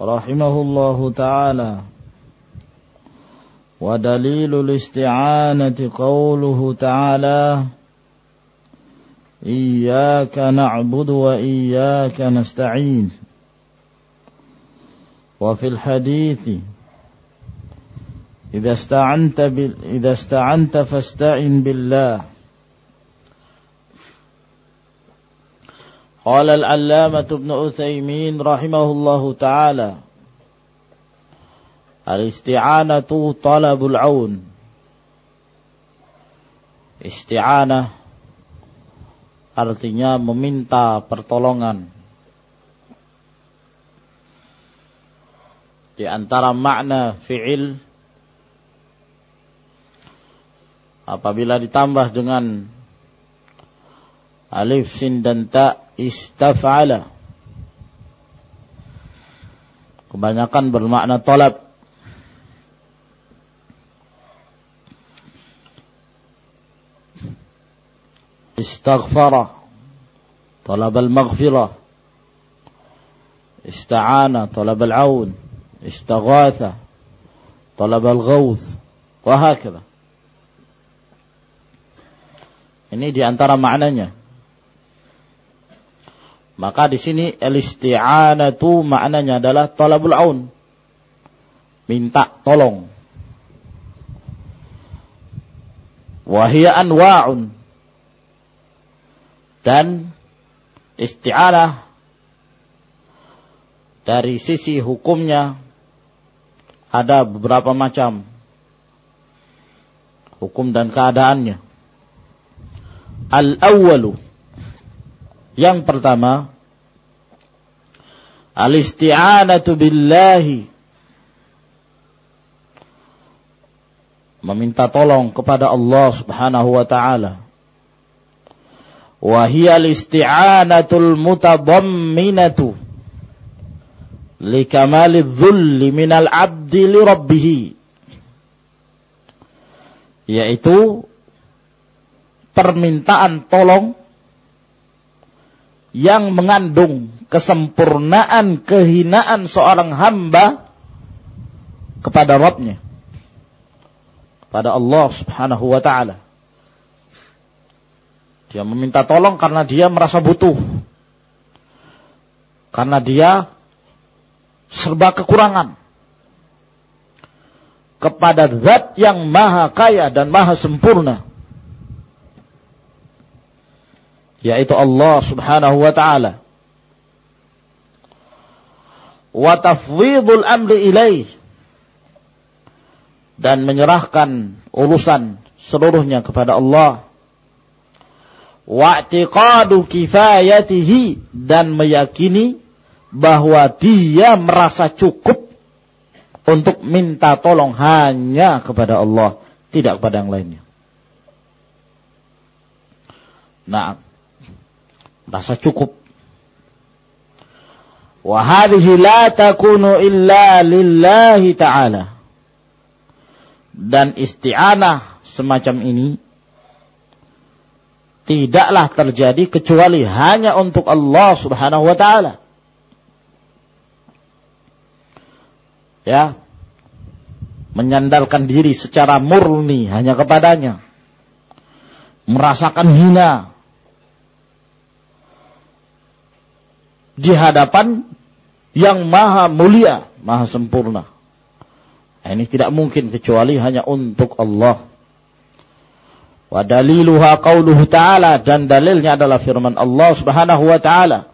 رحمه الله تعالى. ودليل الاستعانة قوله تعالى إياك نعبد وإياك نستعين. وفي الحديث إذا استعنت, إذا استعنت فاستعن بالله. قال العلامة ابن عثيمين رحمه الله تعالى الاستعانة طلب العون Isti'anah artinya meminta pertolongan. Di antara makna fi'il apabila ditambah dengan alif sin dan ta istaf'ala. Kebanyakan bermakna tolab. Istaghfara. Talab al-maghfirah. Ista'ana. Talab al-aun. Istaghatha. Talab al-ghawth. Wahakala. Ini di antara maknanya. Maka di sini al-isti'anatu maknanya adalah talabul aun. Minta tolong. Wahia anwa'un. Dan isti'anah dari sisi hukumnya ada beberapa macam hukum dan keadaannya. Al-awwalu yang pertama, al-isti'anatu billahi. Meminta tolong kepada Allah Subhanahu wa taala. Wa hiya al-isti'anatul mutadamminatu likamali dhulli minal abdi li rabbih. Yaitu permintaan tolong yang mengandung kesempurnaan kehinaan seorang hamba kepada Rabbnya kepada Allah Subhanahu wa taala. Dia meminta tolong karena dia merasa butuh. Karena dia serba kekurangan. Kepada zat yang maha kaya dan maha sempurna yaitu Allah Subhanahu wa taala. Wa tafwidul amri ilaih dan menyerahkan urusan seluruhnya kepada Allah. Wa i'tiqadu kifayatihi dan meyakini bahwa dia merasa cukup untuk minta tolong hanya kepada Allah, tidak kepada yang lainnya. Nah, Rasa cukup. Wa hadhihi la takunu illa lillahi ta'ala. Dan isti'anah semacam ini tidaklah terjadi kecuali hanya untuk Allah Subhanahu wa taala. Ya. Menyandarkan diri secara murni hanya kepadanya. Merasakan hina, di hadapan yang maha mulia, maha sempurna. Ini tidak mungkin kecuali hanya untuk Allah. Wa daliluha qauluhu ta'ala dan dalilnya adalah firman Allah Subhanahu wa ta'ala.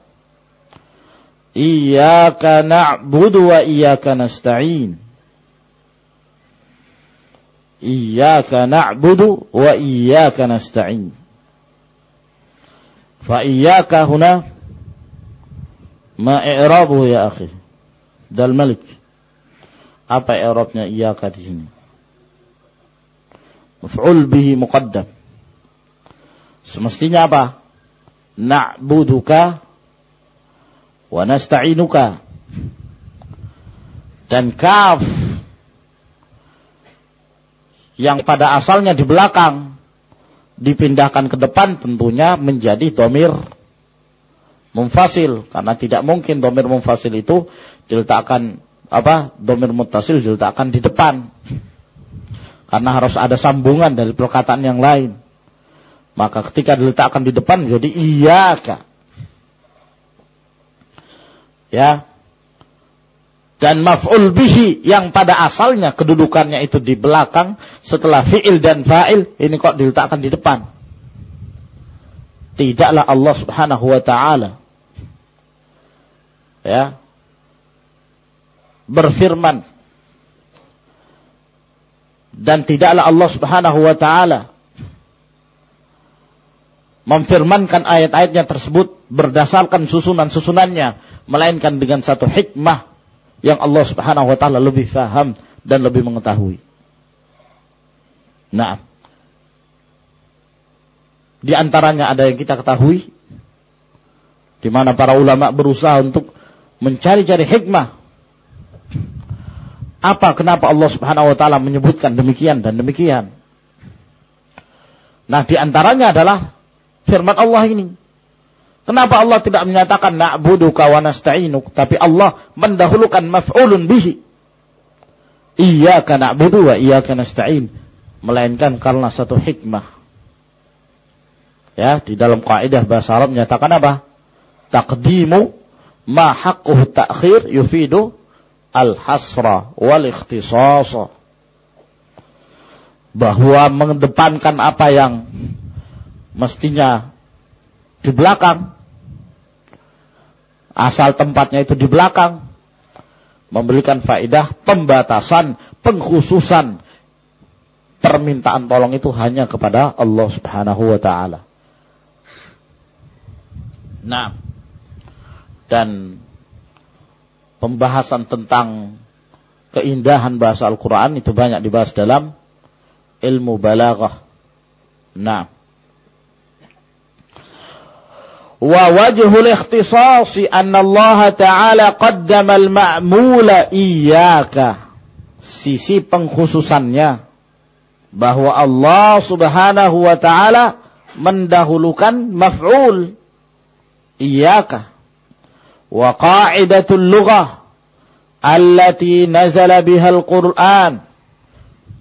Iyyaka na'budu wa iyyaka nasta'in. Iyyaka na'budu wa iyyaka nasta'in. Fa iyyaka huna ma i'rabuhu ya akhi. Dal Malik. Apa i'rabnya iyyaka di sini? maf'ul bihi muqaddam. Semestinya apa? Na'buduka wa nasta'inuka. Dan kaf yang pada asalnya di belakang dipindahkan ke depan tentunya menjadi domir mumfasil karena tidak mungkin domir mumfasil itu diletakkan apa domir mutasil diletakkan di depan karena harus ada sambungan dari perkataan yang lain. Maka ketika diletakkan di depan jadi iya kak. Ya. Dan maf'ul bihi yang pada asalnya kedudukannya itu di belakang setelah fi'il dan fa'il ini kok diletakkan di depan. Tidaklah Allah Subhanahu wa taala ya berfirman dan tidaklah Allah Subhanahu wa taala memfirmankan ayat-ayatnya tersebut berdasarkan susunan-susunannya melainkan dengan satu hikmah yang Allah Subhanahu wa taala lebih faham dan lebih mengetahui. Nah, di antaranya ada yang kita ketahui di mana para ulama berusaha untuk mencari-cari hikmah apa kenapa Allah Subhanahu wa taala menyebutkan demikian dan demikian? Nah, di antaranya adalah firman Allah ini. Kenapa Allah tidak menyatakan na'buduka wa nasta'inuk, tapi Allah mendahulukan maf'ulun bihi. Iyyaka na'budu wa iyyaka nasta'in, melainkan karena satu hikmah. Ya, di dalam kaidah bahasa Arab menyatakan apa? Taqdimu ma haqquhu ta'khir yufidu al-hasra wal ikhtisasa bahwa mengedepankan apa yang mestinya di belakang asal tempatnya itu di belakang memberikan faedah pembatasan pengkhususan permintaan tolong itu hanya kepada Allah Subhanahu wa taala. Nah, dan pembahasan tentang keindahan bahasa Al-Quran itu banyak dibahas dalam ilmu balaghah. Nah. Wa wajhul ikhtisasi anna Allah Ta'ala qaddama al-ma'mula iyyaka. Sisi pengkhususannya bahwa Allah Subhanahu wa taala mendahulukan maf'ul iyyaka qa'idatul lughah allati nazala bihal Qur'an.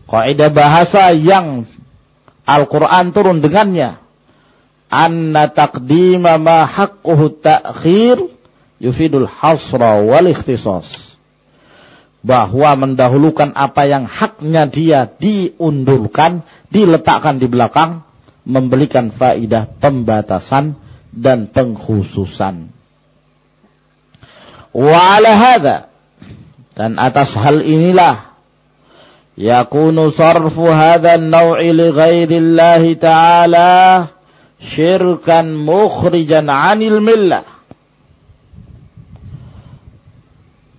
Kaidah bahasa yang Al-Quran turun dengannya. Anna taqdima ma haqquhu ta'khir yufidul hasra wal ikhtisas. Bahwa mendahulukan apa yang haknya dia diundurkan, diletakkan di belakang, memberikan faidah pembatasan dan pengkhususan. Wa ala hadha. Dan atas hal inilah yakunu sarfu hadha an-naw'i li ghairi ta'ala syirkan mukhrijan 'anil millah.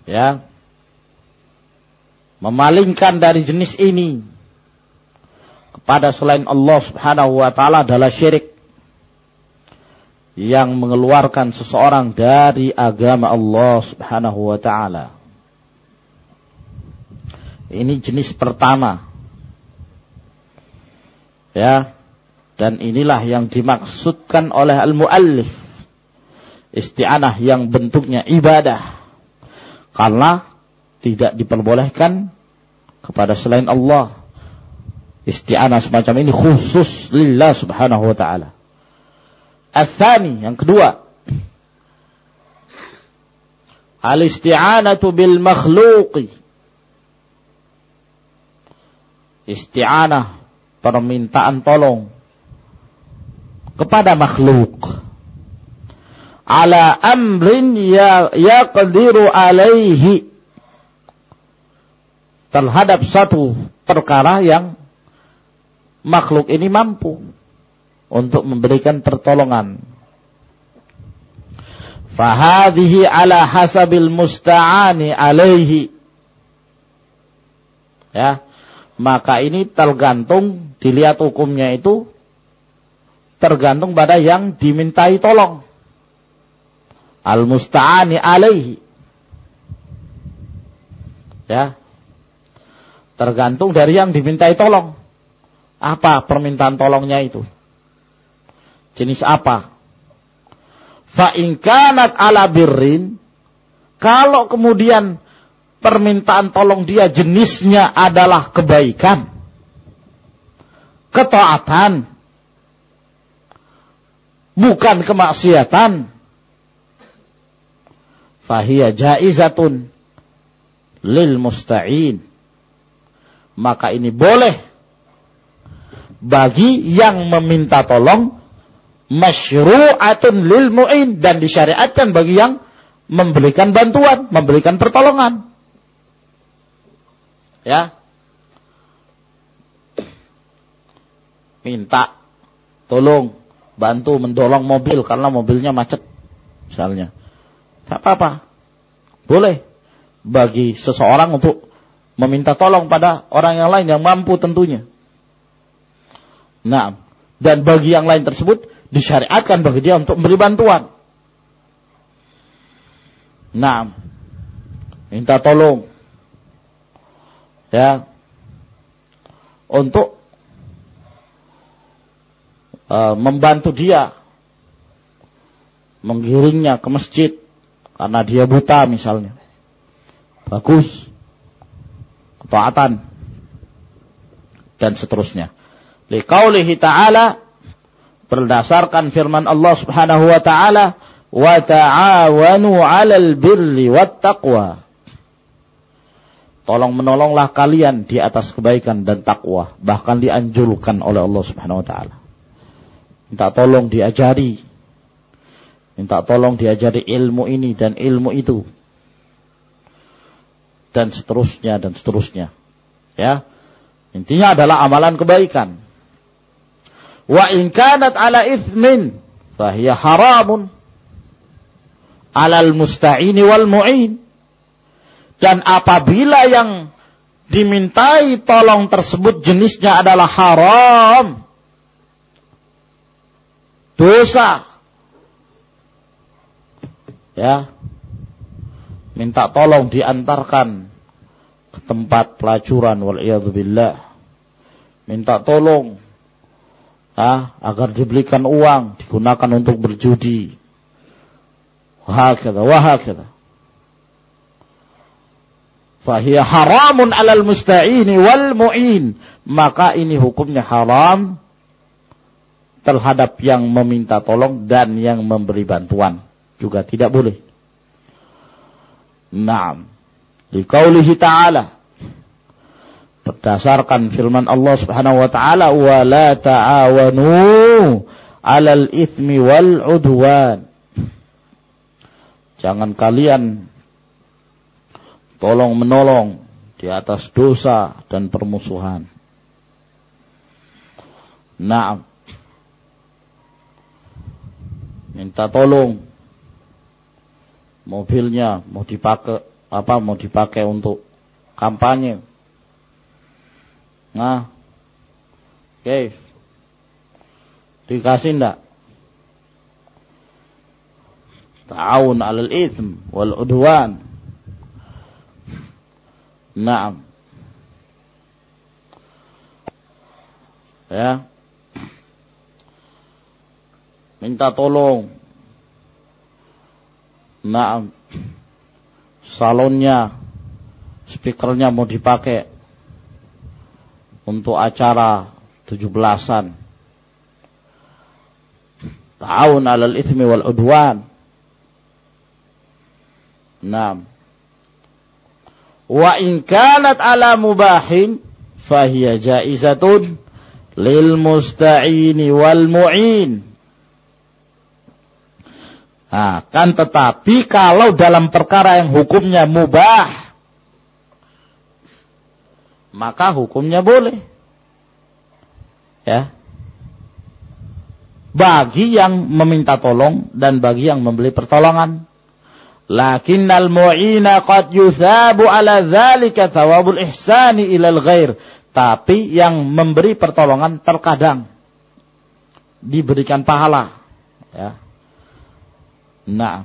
Ya. Memalingkan dari jenis ini kepada selain Allah Subhanahu wa taala adalah syirik yang mengeluarkan seseorang dari agama Allah Subhanahu wa taala. Ini jenis pertama. Ya. Dan inilah yang dimaksudkan oleh al-muallif. Isti'anah yang bentuknya ibadah. Karena tidak diperbolehkan kepada selain Allah. Isti'anah semacam ini khusus lillah subhanahu wa ta'ala. Athani, yang kedua. Al-isti'anatu bil makhluqi. isti'anah, permintaan tolong kepada makhluk ala amrin ya yaqdiru alaihi terhadap satu perkara yang makhluk ini mampu untuk memberikan pertolongan. Fahadihi ala hasabil musta'ani alaihi. Ya. Maka ini tergantung dilihat hukumnya itu tergantung pada yang dimintai tolong. Al musta'ani alaihi. Ya. Tergantung dari yang dimintai tolong. Apa permintaan tolongnya itu? Jenis apa? Fa'inkanat ala birrin. Kalau kemudian permintaan tolong dia jenisnya adalah kebaikan. Ketaatan. Bukan kemaksiatan. Fahiyya jaizatun lil musta'in maka ini boleh bagi yang meminta tolong masyru'atun lil mu'in dan disyariatkan bagi yang memberikan bantuan, memberikan pertolongan. Ya. Minta tolong bantu mendolong mobil karena mobilnya macet misalnya. Tak apa-apa. Boleh bagi seseorang untuk meminta tolong pada orang yang lain yang mampu tentunya. Nah, dan bagi yang lain tersebut disyariatkan bagi dia untuk memberi bantuan. Nah, minta tolong ya untuk uh, membantu dia menggiringnya ke masjid karena dia buta misalnya. Bagus ketaatan dan seterusnya. Liqaulihi ta'ala berdasarkan firman Allah Subhanahu wa taala wa ta'awanu 'alal birri wat taqwa. Tolong menolonglah kalian di atas kebaikan dan takwa, bahkan dianjurkan oleh Allah Subhanahu wa taala. Minta tolong diajari. Minta tolong diajari ilmu ini dan ilmu itu dan seterusnya dan seterusnya. Ya. Intinya adalah amalan kebaikan. Wa in kanat ala ithmin fahiya haramun. Alal musta'ini wal mu'in. Dan apabila yang dimintai tolong tersebut jenisnya adalah haram, dosa, ya, minta tolong diantarkan ke tempat pelacuran wal billah minta tolong ah, agar dibelikan uang digunakan untuk berjudi. Wahakata wahakata fahiya haramun alal musta'ini wal mu'in. Maka ini hukumnya haram terhadap yang meminta tolong dan yang memberi bantuan. Juga tidak boleh. Naam. Liqaulihi ta'ala. Berdasarkan firman Allah Subhanahu wa taala wa la ta'awanu 'alal itsmi wal 'udwan. Jangan kalian tolong menolong di atas dosa dan permusuhan. Naam. Minta tolong mobilnya mau dipakai apa mau dipakai untuk kampanye. Nah, oke, dikasih ndak? Ta'awun alal ithm wal udwan. Naam. Ya. Minta tolong Nah, salonnya, speakernya mau dipakai untuk acara tujuh belasan. Ta'awun alal ithmi wal udwan. Nah. Wa in kanat ala mubahin fahiya jaizatun lil musta'ini wal mu'in. Nah, kan tetapi kalau dalam perkara yang hukumnya mubah, maka hukumnya boleh. Ya. Bagi yang meminta tolong dan bagi yang membeli pertolongan. Lakinnal mu'ina qad yuthabu ala dhalika thawabul ihsani ilal ghair. Tapi yang memberi pertolongan terkadang diberikan pahala. Ya. Nah.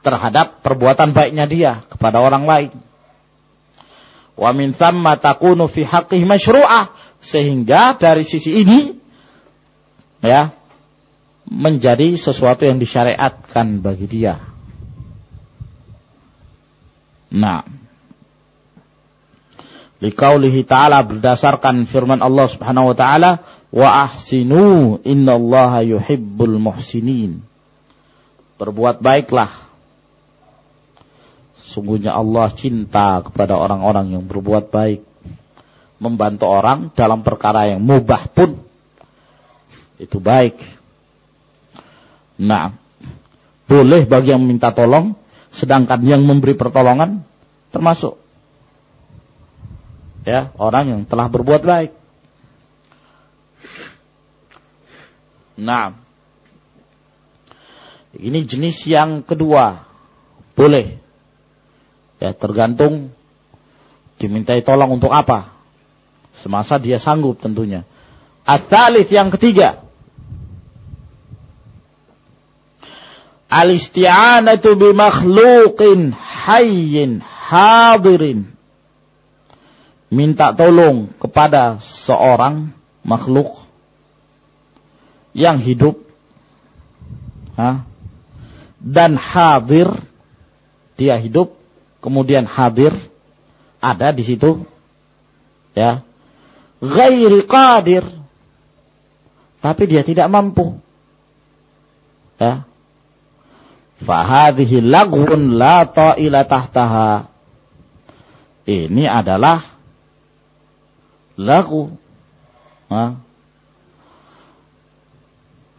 Terhadap perbuatan baiknya dia kepada orang lain. Wa min thamma takunu fi haqqih masyru'ah. Sehingga dari sisi ini ya menjadi sesuatu yang disyariatkan bagi dia. Nah, liqaulihi ta'ala berdasarkan firman Allah Subhanahu wa taala wa ahsinu innallaha yuhibbul muhsinin. Berbuat baiklah. Sungguhnya Allah cinta kepada orang-orang yang berbuat baik. Membantu orang dalam perkara yang mubah pun itu baik. Nah, boleh bagi yang minta tolong, sedangkan yang memberi pertolongan termasuk ya orang yang telah berbuat baik. Nah, ini jenis yang kedua, boleh. Ya tergantung dimintai tolong untuk apa. Semasa dia sanggup tentunya. At-talith yang ketiga. Al-isti'anatu bi makhluqin hayyin hadirin minta tolong kepada seorang makhluk yang hidup ha? dan hadir dia hidup kemudian hadir ada di situ ya ghairi qadir tapi dia tidak mampu ya fahadhihi lagwun la ta'ila tahtaha ini adalah lagu.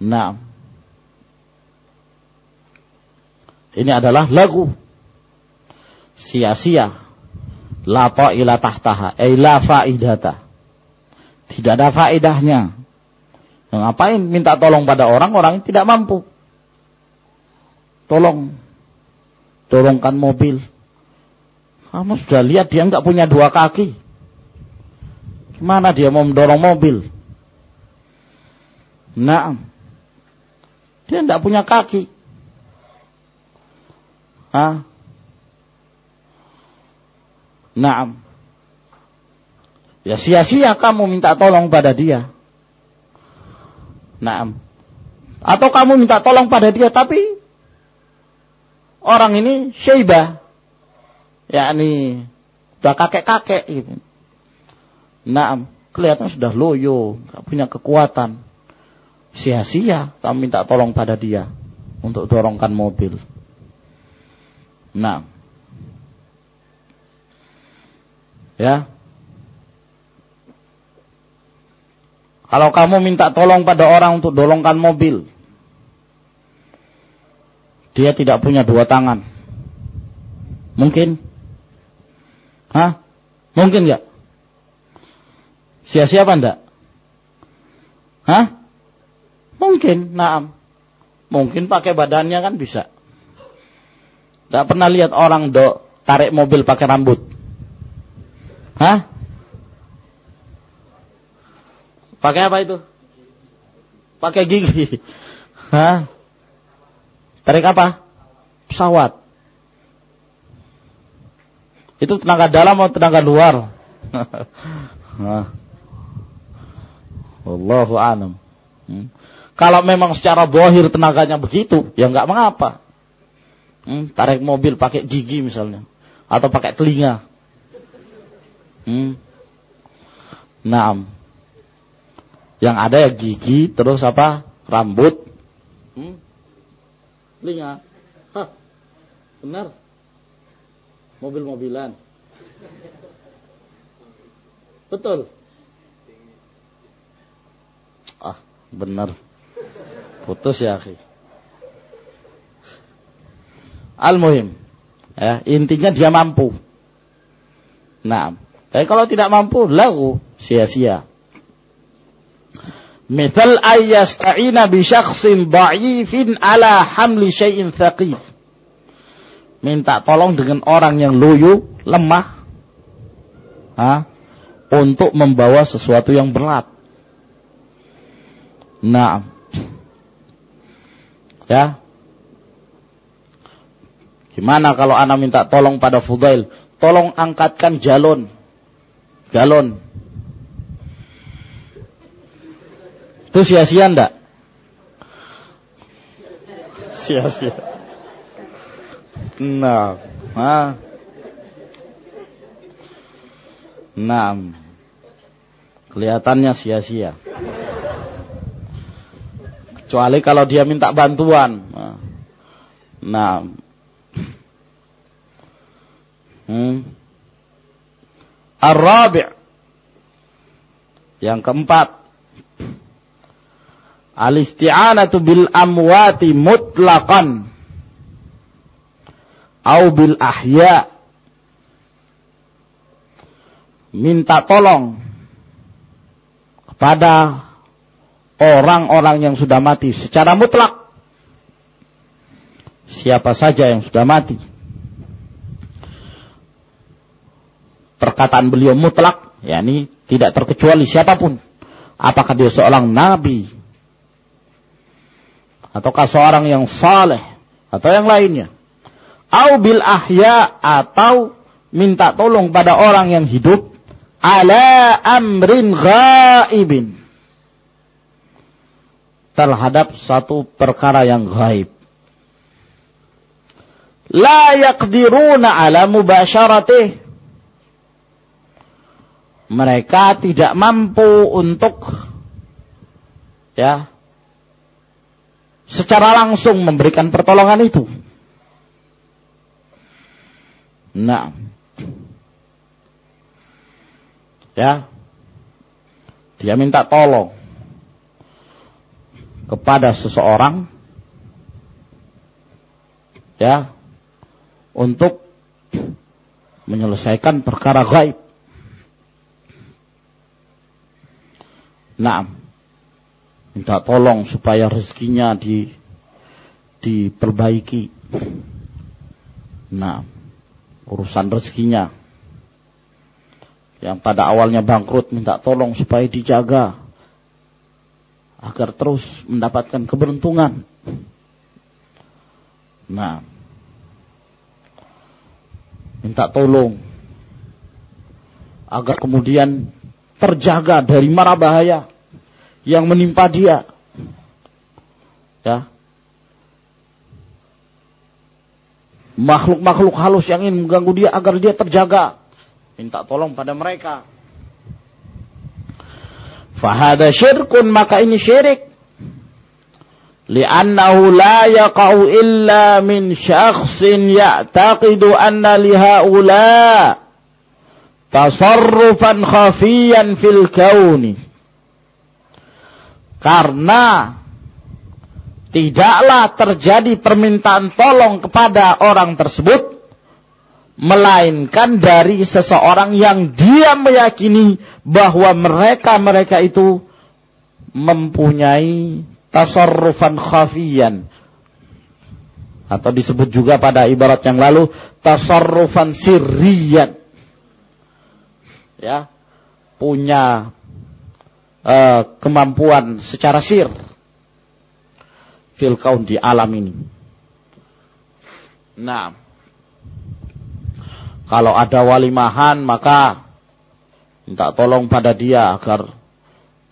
Nah. Ini adalah lagu. Sia-sia. La ta'ila tahtaha. Eh la faidata. Tidak ada faidahnya. Ngapain minta tolong pada orang, orang tidak mampu. Tolong. Tolongkan mobil. Kamu sudah lihat dia nggak punya dua kaki. Mana dia mau mendorong mobil? Nah, dia tidak punya kaki. Hah? Nah, ya sia-sia kamu minta tolong pada dia. Nah, atau kamu minta tolong pada dia tapi orang ini syaibah, yakni udah kakek-kakek. Nah, kelihatan sudah loyo, punya kekuatan. Sia-sia kamu minta tolong pada dia untuk dorongkan mobil. Nah, ya. Kalau kamu minta tolong pada orang untuk dorongkan mobil, dia tidak punya dua tangan. Mungkin? Hah? Mungkin nggak? Sia-sia apa enggak? Hah? Mungkin, naam. Mungkin pakai badannya kan bisa. Tidak pernah lihat orang do tarik mobil pakai rambut. Hah? Pakai apa itu? Pakai gigi. Hah? Tarik apa? Pesawat. Itu tenaga dalam atau tenaga luar? Wallahu alam. Hmm. Kalau memang secara bohir tenaganya begitu, ya nggak mengapa. Hmm, tarik mobil pakai gigi misalnya, atau pakai telinga. Hmm. Nah, yang ada ya gigi, terus apa? Rambut, hmm? telinga. Hah, benar? Mobil-mobilan. Betul. Ah, benar. Putus ya, akhi. Al-muhim. Ya, intinya dia mampu. Nah, tapi kalau tidak mampu, lagu sia-sia. Misal ayyasta'ina bi syakhsin da'ifin ala hamli syai'in thaqif. Minta tolong dengan orang yang loyo, lemah, ha, untuk membawa sesuatu yang berat. Nah, ya. Gimana kalau anak minta tolong pada Fudail? Tolong angkatkan jalon. Galon. Itu sia-sia enggak? Sia-sia. Nah, nah. Nah. Kelihatannya sia-sia. Kecuali kalau dia minta bantuan. Nah. Hmm. Ar-rabi' Yang keempat, Al-isti'anatu bil amwati mutlaqan. Au bil ahya minta tolong kepada orang-orang yang sudah mati secara mutlak. Siapa saja yang sudah mati perkataan beliau mutlak yakni tidak terkecuali siapa pun apakah dia seorang nabi ataukah seorang yang saleh atau yang lainnya. Au bil ahya atau minta tolong pada orang yang hidup ala amrin ghaibin terhadap satu perkara yang gaib. La yaqdiruna ala mubasyaratih. Mereka tidak mampu untuk ya secara langsung memberikan pertolongan itu. Nah. Ya. Dia minta tolong kepada seseorang ya untuk menyelesaikan perkara gaib. Nah, minta tolong supaya rezekinya di diperbaiki. Nah, urusan rezekinya. Yang pada awalnya bangkrut minta tolong supaya dijaga. Agar terus mendapatkan keberuntungan. Nah, minta tolong. Agar kemudian terjaga dari mara bahaya yang menimpa dia. Ya. Makhluk-makhluk halus yang ingin mengganggu dia agar dia terjaga. Minta tolong pada mereka. Fahada syirkun maka ini syirik. Li'annahu la yaqa'u illa min syakhsin ya'taqidu anna lihaula tasarrufan khafiyan fil kauni. Karena tidaklah terjadi permintaan tolong kepada orang tersebut melainkan dari seseorang yang dia meyakini bahwa mereka-mereka itu mempunyai tasarrufan khafiyan. Atau disebut juga pada ibarat yang lalu tasarrufan sirriyan ya punya uh, kemampuan secara sir fil kaun di alam ini. Nah, kalau ada walimahan maka minta tolong pada dia agar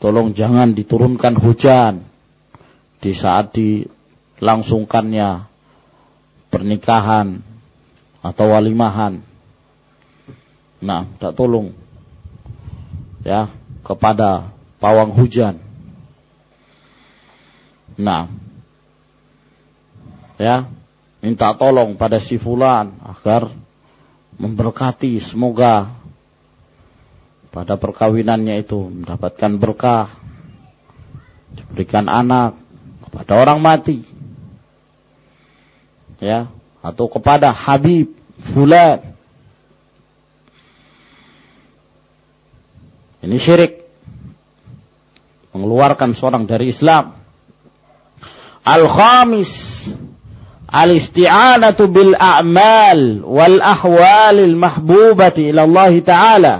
tolong jangan diturunkan hujan di saat dilangsungkannya pernikahan atau walimahan. Nah, tak tolong ya kepada pawang hujan. Nah, ya, minta tolong pada si fulan agar memberkati semoga pada perkawinannya itu mendapatkan berkah, diberikan anak kepada orang mati, ya, atau kepada Habib Fulan. Ini syirik. Mengeluarkan seorang dari Islam. Al-khamis al-isti'anatu bil a'mal wal ahwalil mahbubati ila Allah taala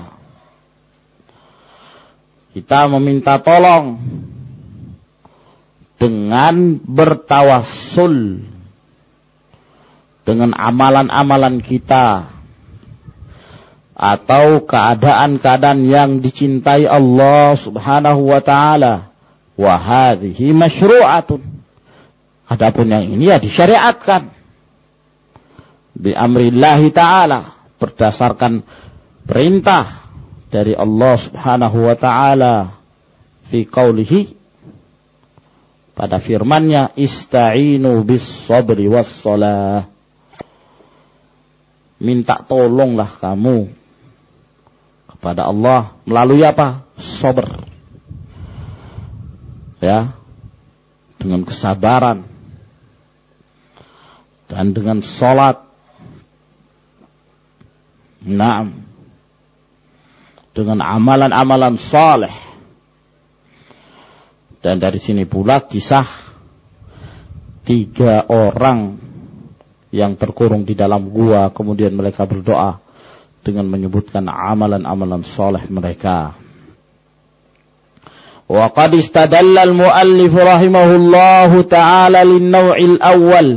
kita meminta tolong dengan bertawassul dengan amalan-amalan kita atau keadaan-keadaan yang dicintai Allah Subhanahu wa taala wa hadhihi masyru'atun Adapun yang ini ya disyariatkan. Bi amrillahi ta'ala. Berdasarkan perintah dari Allah subhanahu wa ta'ala. Fi qawlihi. Pada firmannya. Ista'inu bis sabri was salah. Minta tolonglah kamu. Kepada Allah. Melalui apa? Sober. Ya. Dengan kesabaran dan dengan sholat. Naam. Dengan amalan-amalan saleh. Dan dari sini pula kisah tiga orang yang terkurung di dalam gua kemudian mereka berdoa dengan menyebutkan amalan-amalan saleh mereka. وقد استدل المؤلف رحمه الله تعالى للنوع الأول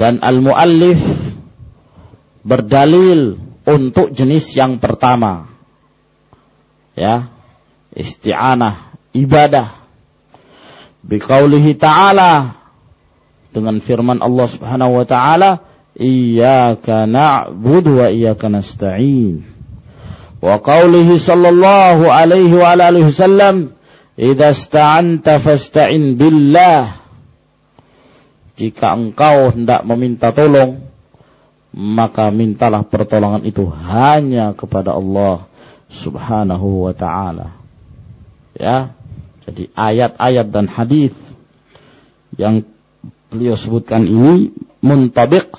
dan al-muallif berdalil untuk jenis yang pertama. Ya, isti'anah ibadah biqaulihi ta'ala dengan firman Allah Subhanahu wa taala iyyaka na'budu wa iyyaka nasta'in wa qaulihi sallallahu alaihi alihi wasallam idza ista'anta fasta'in billah jika engkau hendak meminta tolong, maka mintalah pertolongan itu hanya kepada Allah Subhanahu wa taala. Ya. Jadi ayat-ayat dan hadis yang beliau sebutkan ini muntabiq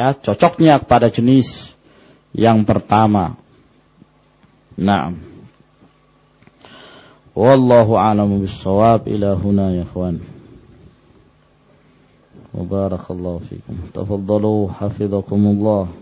ya cocoknya kepada jenis yang pertama. Nah, wallahu a'lamu bishawab ilahuna ya ikhwan. Wa fiqum. fikum. Tafaddalu hafizakumullah.